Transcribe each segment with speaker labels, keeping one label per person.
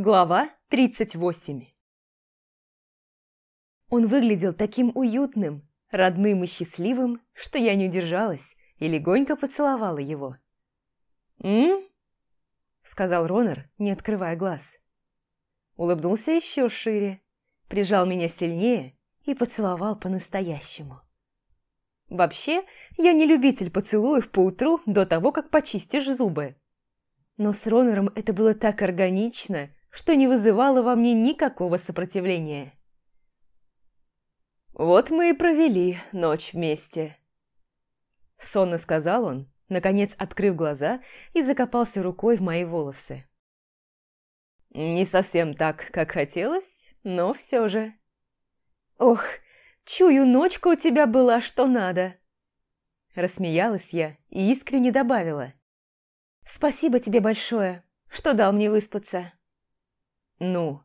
Speaker 1: Глава 38 Он выглядел таким уютным, родным и счастливым, что я не удержалась и легонько поцеловала его. «М?», сказал Ронер, не открывая глаз. Улыбнулся еще шире, прижал меня сильнее и поцеловал по-настоящему. Вообще, я не любитель поцелуев поутру до того, как почистишь зубы. Но с Ронером это было так органично – что не вызывало во мне никакого сопротивления. «Вот мы и провели ночь вместе», — сонно сказал он, наконец открыв глаза и закопался рукой в мои волосы. «Не совсем так, как хотелось, но все же». «Ох, чую, ночка у тебя была что надо!» Рассмеялась я и искренне добавила. «Спасибо тебе большое, что дал мне выспаться». «Ну,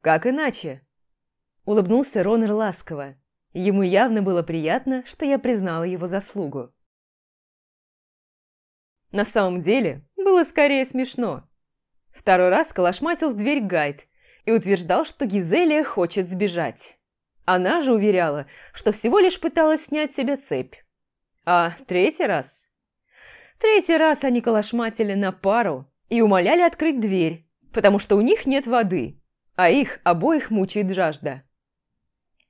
Speaker 1: как иначе?» Улыбнулся Ронер ласково. Ему явно было приятно, что я признала его заслугу. На самом деле, было скорее смешно. Второй раз колошматил в дверь гайд и утверждал, что Гизелия хочет сбежать. Она же уверяла, что всего лишь пыталась снять себе цепь. А третий раз? Третий раз они колошматили на пару и умоляли открыть дверь, потому что у них нет воды, а их обоих мучает жажда.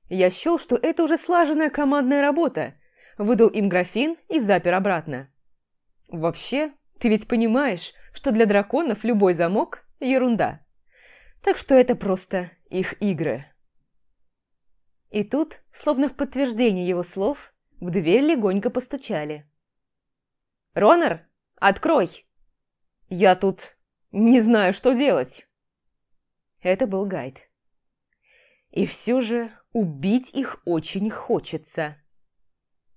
Speaker 1: Я счел, что это уже слаженная командная работа, выдал им графин и запер обратно. Вообще, ты ведь понимаешь, что для драконов любой замок – ерунда. Так что это просто их игры. И тут, словно в подтверждение его слов, в дверь легонько постучали. «Ронар, открой!» «Я тут не знаю, что делать. Это был гайд. И все же убить их очень хочется.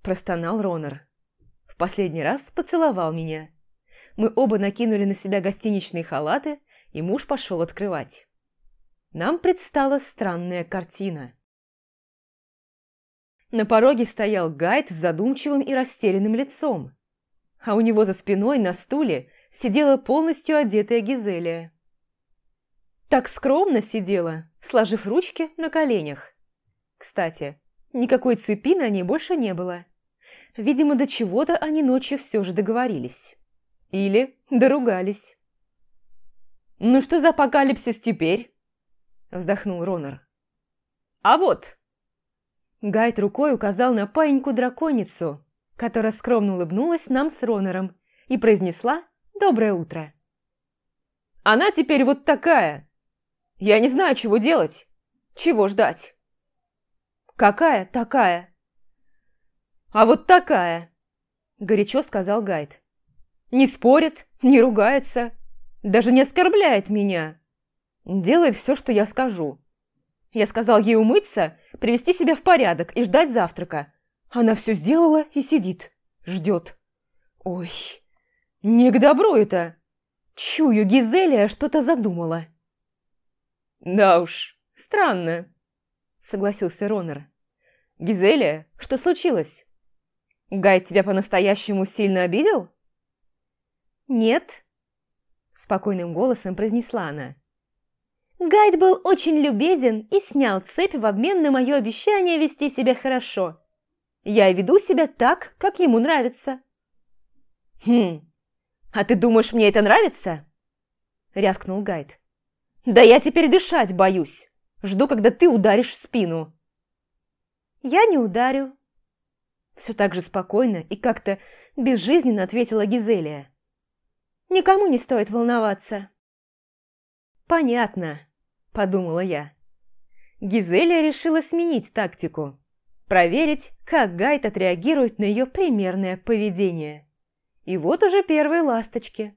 Speaker 1: Простонал Ронар. В последний раз поцеловал меня. Мы оба накинули на себя гостиничные халаты, и муж пошел открывать. Нам предстала странная картина. На пороге стоял гайд с задумчивым и растерянным лицом, а у него за спиной на стуле – сидела полностью одетая Гизелия. Так скромно сидела, сложив ручки на коленях. Кстати, никакой цепи на ней больше не было. Видимо, до чего-то они ночью все же договорились. Или доругались. «Ну что за апокалипсис теперь?» – вздохнул Ронар. «А вот!» Гайд рукой указал на паиньку-драконицу, которая скромно улыбнулась нам с Ронором и произнесла Доброе утро. А Она теперь вот такая. Я не знаю, чего делать, чего ждать. Какая такая? А вот такая, горячо сказал гайд. Не спорит, не ругается, даже не оскорбляет меня. Делает все, что я скажу. Я сказал ей умыться, привести себя в порядок и ждать завтрака. Она все сделала и сидит, ждет. Ой, «Не к добру это!» «Чую, Гизелия а что-то задумала!» «Да уж, странно», — согласился Ронер. «Гизелия, что случилось? Гай тебя по-настоящему сильно обидел?» «Нет», — спокойным голосом произнесла она. «Гайд был очень любезен и снял цепь в обмен на мое обещание вести себя хорошо. Я веду себя так, как ему нравится». «Хм, «А ты думаешь, мне это нравится?» – рявкнул Гайд. «Да я теперь дышать боюсь. Жду, когда ты ударишь в спину». «Я не ударю». Все так же спокойно и как-то безжизненно ответила Гизелия. «Никому не стоит волноваться». «Понятно», – подумала я. Гизелия решила сменить тактику. Проверить, как Гайд отреагирует на ее примерное поведение. И вот уже первые ласточки.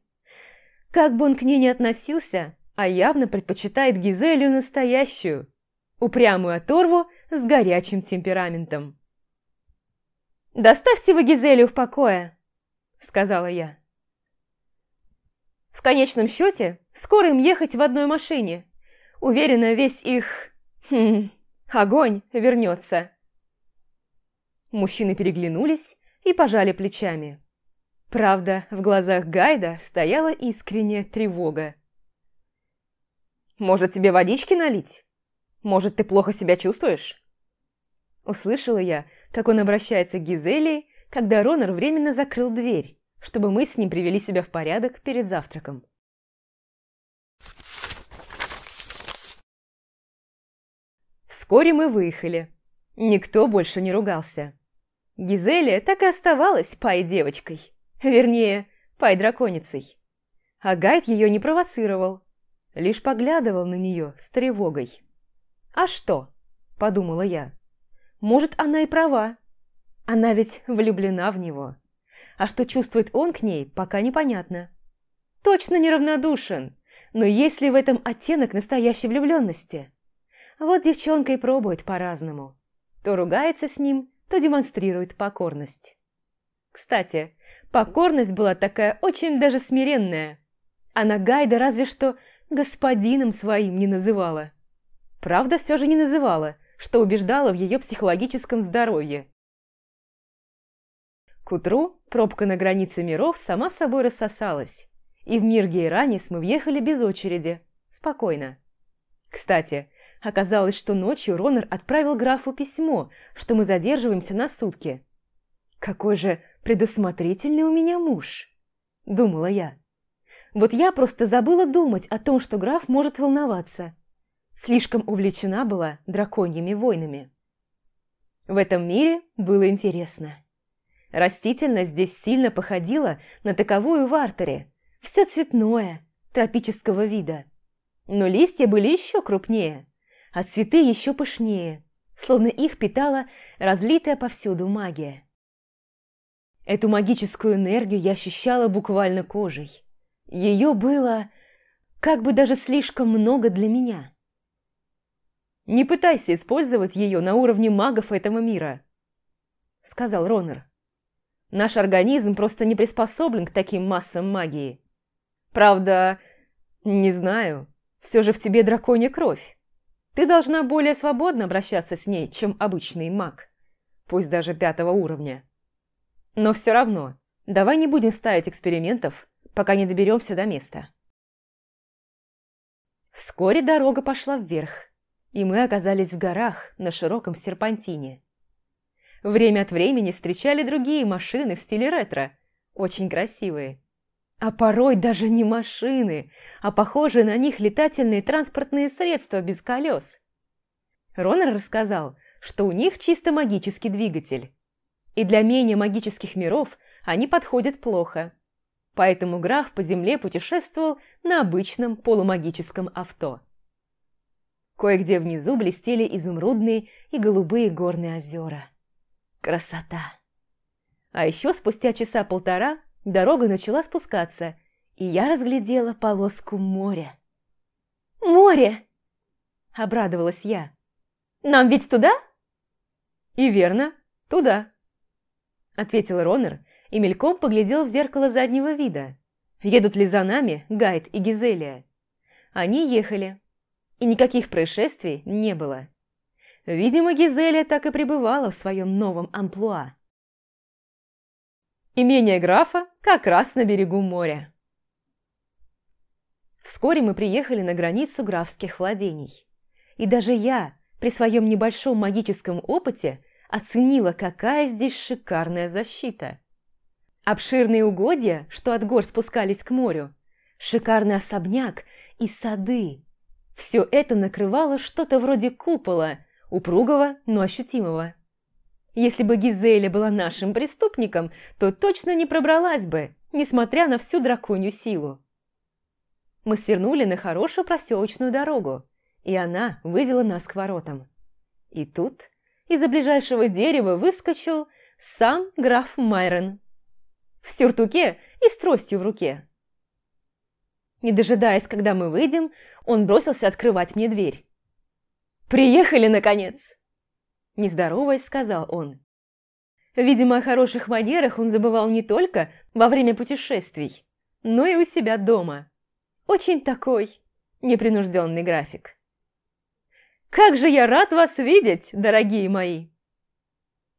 Speaker 1: Как бы он к ней не относился, а явно предпочитает Гизелию настоящую, упрямую оторву с горячим темпераментом. «Доставьте вы Гизелию в покое», — сказала я. В конечном счете, скоро им ехать в одной машине. Уверена, весь их... Хм, огонь вернется. Мужчины переглянулись и пожали плечами. Правда, в глазах Гайда стояла искренняя тревога. «Может, тебе водички налить? Может, ты плохо себя чувствуешь?» Услышала я, как он обращается к Гизели, когда Ронар временно закрыл дверь, чтобы мы с ним привели себя в порядок перед завтраком. Вскоре мы выехали. Никто больше не ругался. Гизелия так и оставалась пай-девочкой. Вернее, пай драконицей. А Гайд ее не провоцировал, лишь поглядывал на нее с тревогой. «А что?» – подумала я. «Может, она и права. Она ведь влюблена в него. А что чувствует он к ней, пока непонятно. Точно неравнодушен, но есть ли в этом оттенок настоящей влюбленности?» Вот девчонка и пробует по-разному. То ругается с ним, то демонстрирует покорность. Кстати, Покорность была такая очень даже смиренная. Она Гайда разве что господином своим не называла. Правда, все же не называла, что убеждала в ее психологическом здоровье. К утру пробка на границе миров сама собой рассосалась, и в мир Гейранис мы въехали без очереди, спокойно. Кстати, оказалось, что ночью Ронар отправил графу письмо, что мы задерживаемся на сутки – какой же предусмотрительный у меня муж!» – думала я. Вот я просто забыла думать о том, что граф может волноваться. Слишком увлечена была драконьими войнами. В этом мире было интересно. Растительность здесь сильно походила на таковую в артере. Все цветное, тропического вида. Но листья были еще крупнее, а цветы еще пышнее, словно их питала разлитая повсюду магия. Эту магическую энергию я ощущала буквально кожей. Ее было как бы даже слишком много для меня. «Не пытайся использовать ее на уровне магов этого мира», — сказал Ронер. «Наш организм просто не приспособлен к таким массам магии. Правда, не знаю, все же в тебе драконья кровь. Ты должна более свободно обращаться с ней, чем обычный маг, пусть даже пятого уровня. Но все равно, давай не будем ставить экспериментов, пока не доберемся до места. Вскоре дорога пошла вверх, и мы оказались в горах на широком серпантине. Время от времени встречали другие машины в стиле ретро, очень красивые. А порой даже не машины, а похожие на них летательные транспортные средства без колес. Ронар рассказал, что у них чисто магический двигатель, и для менее магических миров они подходят плохо. Поэтому граф по земле путешествовал на обычном полумагическом авто. Кое-где внизу блестели изумрудные и голубые горные озера. Красота! А еще спустя часа полтора дорога начала спускаться, и я разглядела полоску моря. «Море!» – обрадовалась я. «Нам ведь туда?» «И верно, туда!» — ответил Ронер и мельком поглядел в зеркало заднего вида. «Едут ли за нами Гайд и Гизелия?» Они ехали, и никаких происшествий не было. Видимо, Гизелия так и пребывала в своем новом амплуа. Имение графа как раз на берегу моря. Вскоре мы приехали на границу графских владений. И даже я, при своем небольшом магическом опыте, оценила, какая здесь шикарная защита. Обширные угодья, что от гор спускались к морю, шикарный особняк и сады. Все это накрывало что-то вроде купола, упругого, но ощутимого. Если бы Гизеля была нашим преступником, то точно не пробралась бы, несмотря на всю драконью силу. Мы свернули на хорошую проселочную дорогу, и она вывела нас к воротам. И тут из-за ближайшего дерева выскочил сам граф Майрон. В сюртуке и с тростью в руке. Не дожидаясь, когда мы выйдем, он бросился открывать мне дверь. «Приехали, наконец!» Не сказал он. Видимо, о хороших манерах он забывал не только во время путешествий, но и у себя дома. Очень такой непринужденный график. Как же я рад вас видеть, дорогие мои!»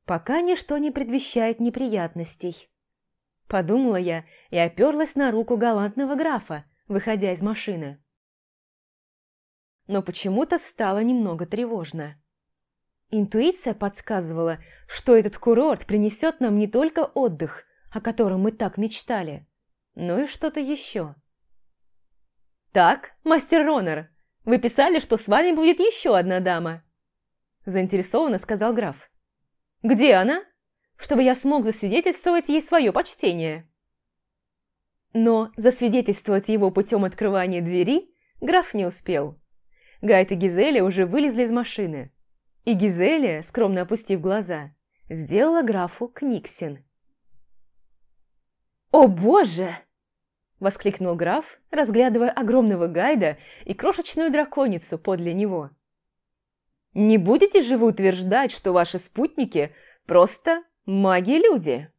Speaker 1: «Пока ничто не предвещает неприятностей», — подумала я и оперлась на руку галантного графа, выходя из машины. Но почему-то стало немного тревожно. Интуиция подсказывала, что этот курорт принесет нам не только отдых, о котором мы так мечтали, но и что-то еще. «Так, мастер Ронер, вы писали, что с вами будет еще одна дама. Заинтересованно сказал граф. Где она? Чтобы я смог засвидетельствовать ей свое почтение. Но засвидетельствовать его путем открывания двери граф не успел. Гайд и Гизелия уже вылезли из машины. И Гизелия, скромно опустив глаза, сделала графу Книксин. «О боже!» — воскликнул граф, разглядывая огромного гайда и крошечную драконицу подле него. «Не будете же вы утверждать, что ваши спутники просто маги-люди?»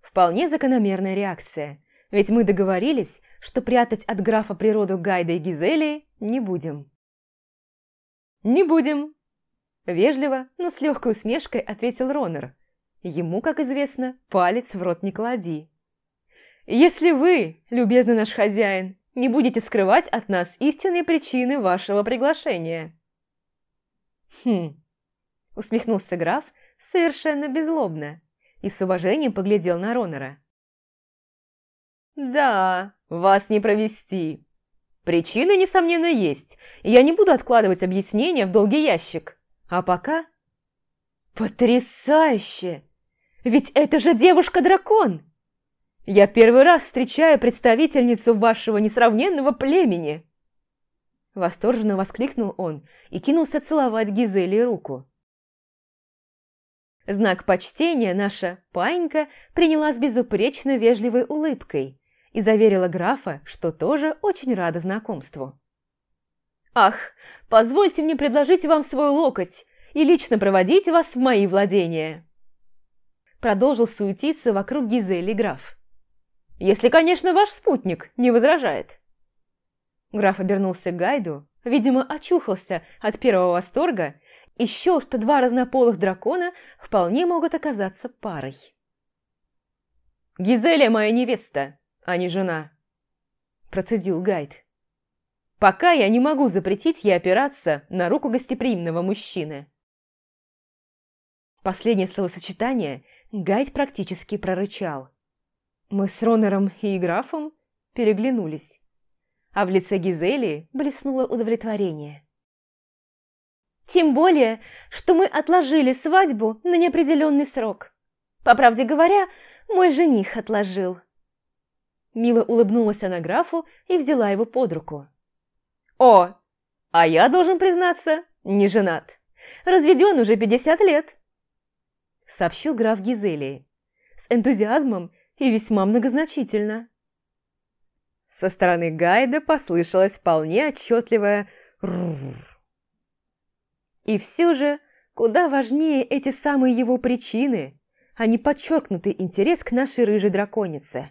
Speaker 1: Вполне закономерная реакция, ведь мы договорились, что прятать от графа природу Гайда и Гизели не будем. «Не будем!» – вежливо, но с легкой усмешкой ответил Ронер. Ему, как известно, палец в рот не клади. Если вы, любезный наш хозяин, не будете скрывать от нас истинные причины вашего приглашения. Хм, усмехнулся граф совершенно беззлобно и с уважением поглядел на Ронора. Да, вас не провести. Причины, несомненно, есть. Я не буду откладывать объяснения в долгий ящик. А пока... Потрясающе! Ведь это же девушка-дракон! Я первый раз встречаю представительницу вашего несравненного племени!» Восторженно воскликнул он и кинулся целовать Гизели руку. Знак почтения наша панька приняла с безупречно вежливой улыбкой и заверила графа, что тоже очень рада знакомству. «Ах, позвольте мне предложить вам свой локоть и лично проводить вас в мои владения!» Продолжил суетиться вокруг Гизели граф. Если, конечно, ваш спутник не возражает. Граф обернулся к Гайду, видимо, очухался от первого восторга и счел, что два разнополых дракона вполне могут оказаться парой. «Гизеля моя невеста, а не жена», – процедил Гайд. «Пока я не могу запретить ей опираться на руку гостеприимного мужчины». Последнее словосочетание Гайд практически прорычал – мы с Ронером и графом переглянулись, а в лице Гизели блеснуло удовлетворение. «Тем более, что мы отложили свадьбу на неопределенный срок. По правде говоря, мой жених отложил». Мила улыбнулась она графу и взяла его под руку. «О, а я, должен признаться, не женат. Разведен уже 50 лет», — сообщил граф Гизели. С энтузиазмом и весьма многозначительно. Со стороны гайда послышалось вполне отчетливое «ррррр». И все же куда важнее эти самые его причины, а не подчеркнутый интерес к нашей рыжей драконице.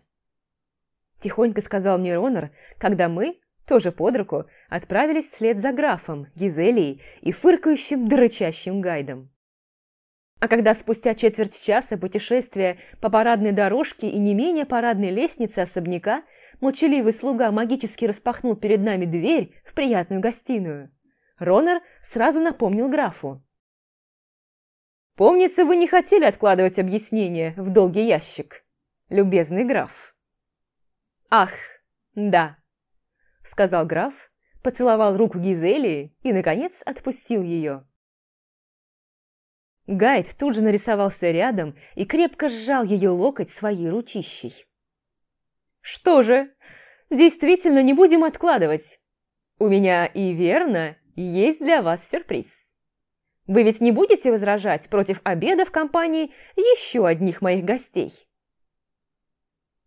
Speaker 1: Тихонько сказал мне Ронор, когда мы, тоже под руку, отправились вслед за графом, Гизелией и фыркающим, дрычащим гайдом. А когда спустя четверть часа путешествия по парадной дорожке и не менее парадной лестнице особняка, молчаливый слуга магически распахнул перед нами дверь в приятную гостиную. Ронар сразу напомнил графу. «Помнится, вы не хотели откладывать объяснение в долгий ящик, любезный граф». «Ах, да», — сказал граф, поцеловал руку Гизелии и, наконец, отпустил ее. Гайд тут же нарисовался рядом и крепко сжал ее локоть своей ручищей. «Что же, действительно не будем откладывать. У меня и верно есть для вас сюрприз. Вы ведь не будете возражать против обеда в компании еще одних моих гостей?»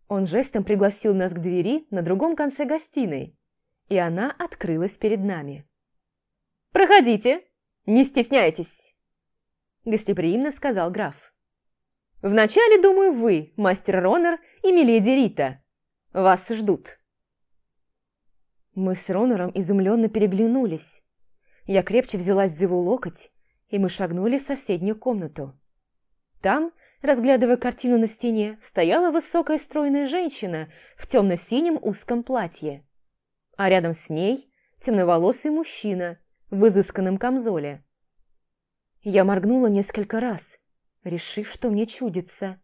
Speaker 1: Он жестом пригласил нас к двери на другом конце гостиной, и она открылась перед нами. «Проходите, не стесняйтесь!» гостеприимно сказал граф. «Вначале, думаю, вы, мастер Ронер и миледи Рита. Вас ждут». Мы с Ронором изумленно переглянулись. Я крепче взялась за его локоть, и мы шагнули в соседнюю комнату. Там, разглядывая картину на стене, стояла высокая стройная женщина в темно-синем узком платье. А рядом с ней темноволосый мужчина в изысканном камзоле. Я моргнула несколько раз, решив, что мне чудится.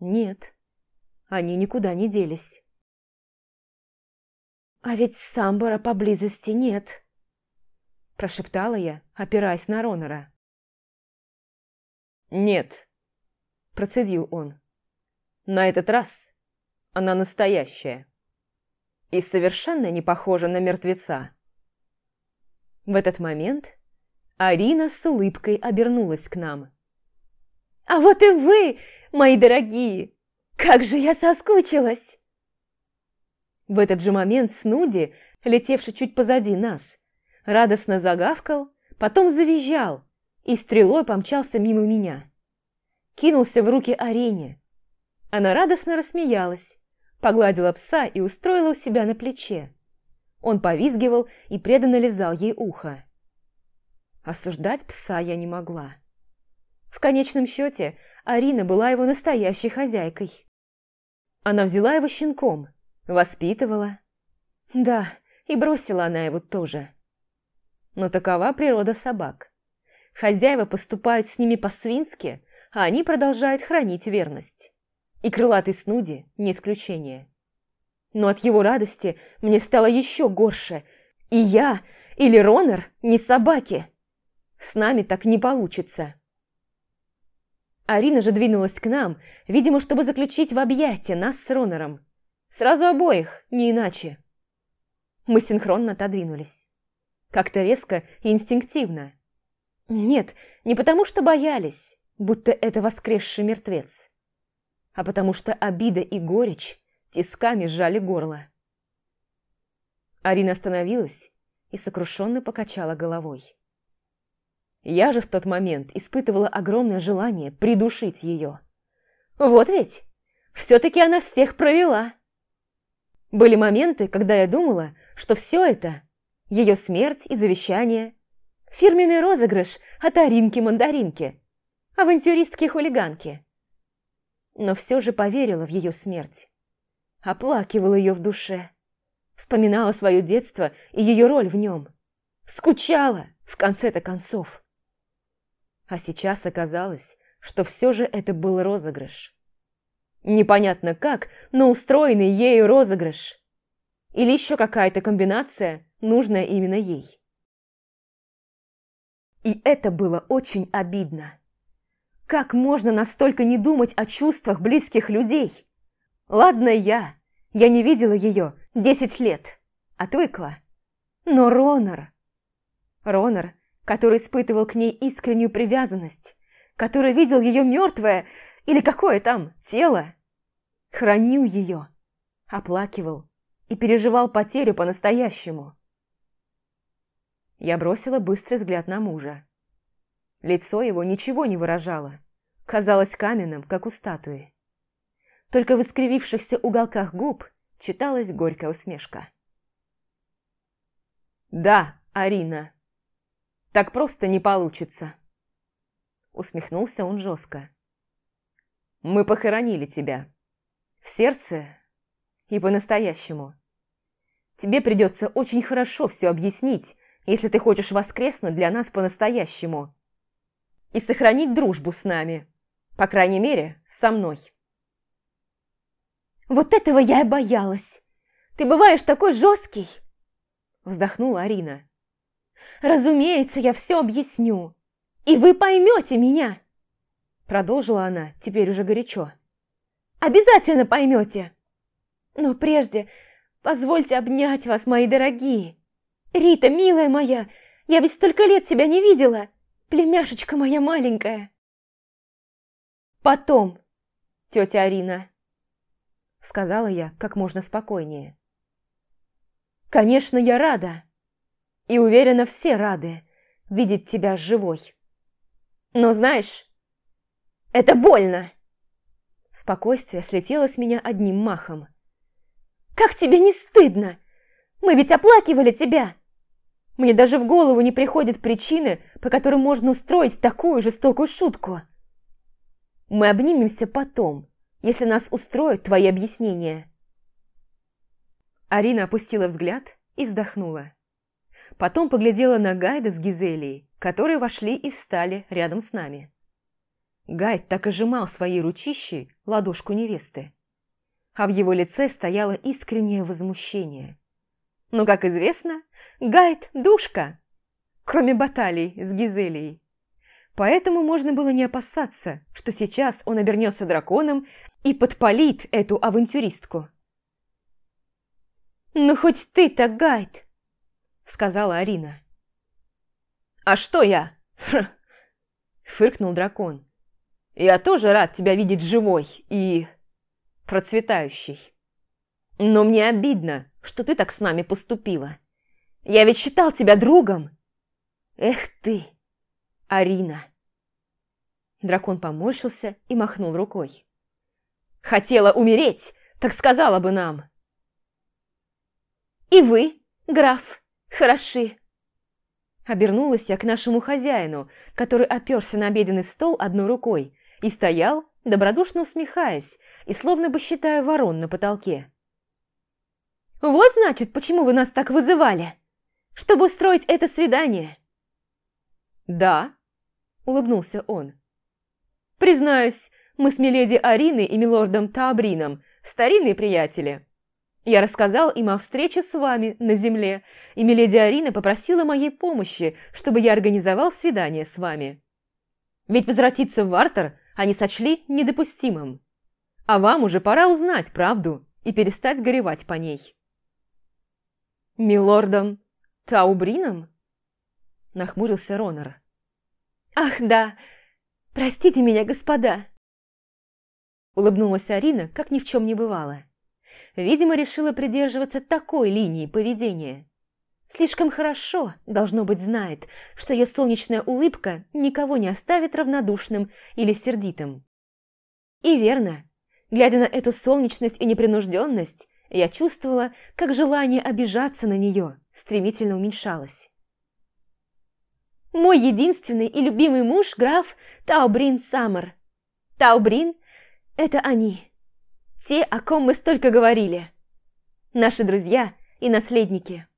Speaker 1: Нет, они никуда не делись. «А ведь самбара поблизости нет», – прошептала я, опираясь на Ронора.
Speaker 2: «Нет», – процедил он. «На этот раз она настоящая и совершенно не похожа на мертвеца».
Speaker 1: В этот момент Арина с улыбкой обернулась к нам. «А вот и вы, мои дорогие! Как же я соскучилась!» В этот же момент Снуди, летевший чуть позади нас, радостно загавкал, потом завизжал и стрелой помчался мимо меня. Кинулся в руки арене. Она радостно рассмеялась, погладила пса и устроила у себя на плече. Он повизгивал и преданно лизал ей ухо. Осуждать пса я не могла. В конечном счете, Арина была его настоящей хозяйкой. Она взяла его щенком, воспитывала. Да, и бросила она его тоже. Но такова природа собак. Хозяева поступают с ними по-свински, а они продолжают хранить верность. И крылатый снуди не исключение. Но от его радости мне стало еще горше. И я, или Ронер, не собаки. С нами так не получится. Арина же двинулась к нам, видимо, чтобы заключить в объятия нас с Ронором. Сразу обоих, не иначе. Мы синхронно отодвинулись. Как-то резко и инстинктивно. Нет, не потому что боялись, будто это воскресший мертвец, а потому что обида и горечь тисками сжали горло. Арина остановилась и сокрушенно покачала головой. Я же в тот момент испытывала огромное желание придушить ее. Вот ведь, все-таки она всех провела. Были моменты, когда я думала, что все это – ее смерть и завещание, фирменный розыгрыш от Аринки-мандаринки, авантюристки-хулиганки. Но все же поверила в ее смерть. Оплакивала ее в душе. Вспоминала свое детство и ее роль в нем. Скучала, в конце-то концов. А сейчас оказалось, что все же это был розыгрыш. Непонятно как, но устроенный ею розыгрыш. Или еще какая-то комбинация, нужная именно ей. И это было очень обидно. Как можно настолько не думать о чувствах близких людей? Ладно я, я не видела ее десять лет, отвыкла. Но Ронар, Ронар который испытывал к ней искреннюю привязанность, который видел ее мертвое или какое там тело, хранил ее, оплакивал и переживал потерю по-настоящему. Я бросила быстрый взгляд на мужа. Лицо его ничего не выражало, казалось каменным, как у статуи. Только в искривившихся уголках губ читалась горькая усмешка. «Да, Арина», так просто не получится. Усмехнулся он жестко. Мы похоронили тебя. В сердце и по-настоящему. Тебе придется очень хорошо все объяснить, если ты хочешь воскреснуть для нас по-настоящему. И сохранить дружбу с нами. По крайней мере, со мной. Вот этого я и боялась. Ты бываешь такой жесткий. Вздохнула Арина. Разумеется, я все объясню. И вы поймете меня!» Продолжила она, теперь уже горячо. «Обязательно поймете! Но прежде позвольте обнять вас, мои дорогие! Рита, милая моя, я ведь столько лет тебя не видела! Племяшечка моя маленькая!» «Потом, тетя Арина!» Сказала я как можно спокойнее. «Конечно, я рада!» и уверена, все рады видеть тебя живой. Но знаешь, это больно!» Спокойствие слетело с меня одним махом. «Как тебе не стыдно? Мы ведь оплакивали тебя! Мне даже в голову не приходят причины, по которым можно устроить такую жестокую шутку!» «Мы обнимемся потом, если нас устроят твои объяснения!» Арина опустила взгляд и вздохнула. Потом поглядела на Гайда с Гизелией, которые вошли и встали рядом с нами. Гайд так ожимал своей ручищей ладошку невесты. А в его лице стояло искреннее возмущение. Но, как известно, Гайд – душка, кроме баталий с Гизелией. Поэтому можно было не опасаться, что сейчас он обернется драконом и подпалит эту авантюристку. «Ну хоть ты-то, Гайд, сказала Арина. «А что я?» – фыркнул дракон. «Я тоже рад тебя видеть живой и... процветающей. Но мне обидно, что ты так с нами поступила. Я ведь считал тебя другом. Эх ты, Арина!» Дракон поморщился и махнул рукой. «Хотела умереть, так сказала бы нам!» «И вы, граф!» «Хороши!» Обернулась я к нашему хозяину, который оперся на обеденный стол одной рукой и стоял, добродушно усмехаясь и словно бы считая ворон на потолке. «Вот, значит, почему вы нас так вызывали! Чтобы устроить это свидание!» «Да», — улыбнулся он. «Признаюсь, мы с миледи Ариной и милордом Таабрином старинные приятели. Я рассказал им о встрече с вами на земле, и миледи Арина попросила моей помощи, чтобы я организовал свидание с вами. Ведь возвратиться в Артер они сочли недопустимым. А вам уже пора узнать правду и перестать горевать по ней. «Милордом Таубрином?» – нахмурился Ронор. «Ах, да! Простите меня, господа!» Улыбнулась Арина, как ни в чем не бывало видимо, решила придерживаться такой линии поведения. Слишком хорошо, должно быть, знает, что ее солнечная улыбка никого не оставит равнодушным или сердитым. И верно, глядя на эту солнечность и непринужденность, я чувствовала, как желание обижаться на нее стремительно уменьшалось. Мой единственный и любимый муж – граф Таубрин Саммер. Таубрин – это они те, о ком мы столько говорили. Наши друзья и наследники.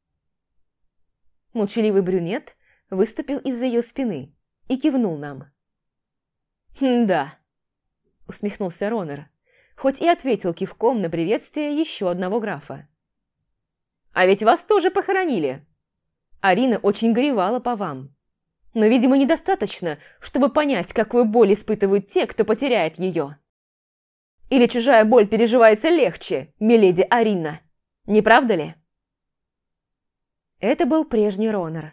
Speaker 1: Молчаливый брюнет выступил из-за ее спины и кивнул нам. «Да», — усмехнулся Ронер, хоть и ответил кивком на приветствие еще одного графа. «А ведь вас тоже похоронили. Арина очень горевала по вам. Но, видимо, недостаточно, чтобы понять, какую боль испытывают те, кто потеряет ее». Или чужая боль переживается легче, миледи Арина? Не правда ли? Это был прежний Ронор.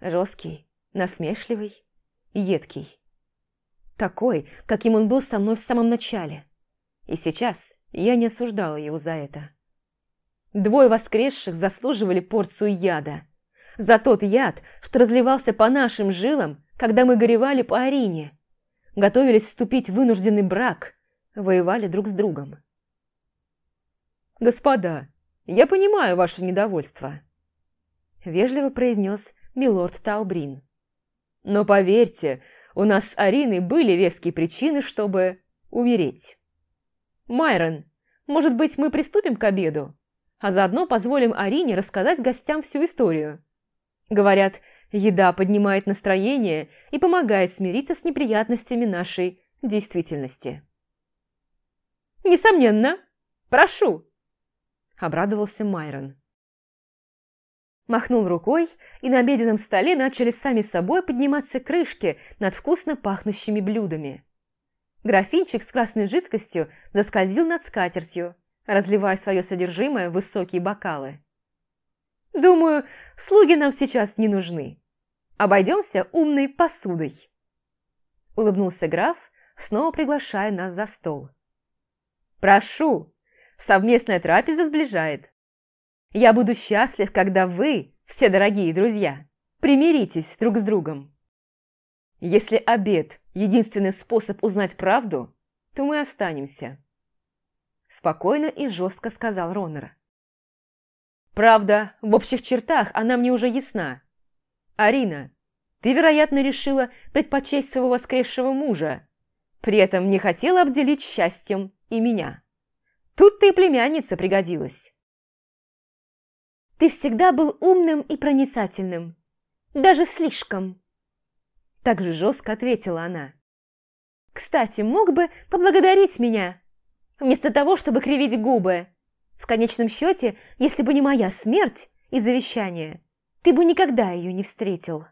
Speaker 1: Жесткий, насмешливый, едкий. Такой, каким он был со мной в самом начале. И сейчас я не осуждала его за это. Двое воскресших заслуживали порцию яда. За тот яд, что разливался по нашим жилам, когда мы горевали по Арине. Готовились вступить в вынужденный брак – воевали друг с другом. «Господа, я понимаю ваше недовольство», – вежливо произнес милорд Таубрин. «Но поверьте, у нас с Ариной были веские причины, чтобы умереть. Майрон, может быть, мы приступим к обеду, а заодно позволим Арине рассказать гостям всю историю. Говорят, еда поднимает настроение и помогает смириться с неприятностями нашей действительности». Несомненно. Прошу!» — обрадовался Майрон. Махнул рукой, и на обеденном столе начали сами собой подниматься крышки над вкусно пахнущими блюдами. Графинчик с красной жидкостью заскользил над скатертью, разливая свое содержимое в высокие бокалы. «Думаю, слуги нам сейчас не нужны. Обойдемся умной посудой!» Улыбнулся граф, снова приглашая нас за стол. Прошу, совместная трапеза сближает. Я буду счастлив, когда вы, все дорогие друзья, примиритесь друг с другом. Если обед – единственный способ узнать правду, то мы останемся. Спокойно и жестко сказал Ронер. Правда, в общих чертах она мне уже ясна. Арина, ты, вероятно, решила предпочесть своего воскресшего мужа, при этом не хотела обделить счастьем и меня. Тут ты племянница пригодилась. Ты всегда был умным и проницательным. Даже слишком. Так же жестко ответила она. Кстати, мог бы поблагодарить меня, вместо того, чтобы кривить губы. В конечном счете, если бы не моя смерть и завещание, ты бы никогда ее не встретил.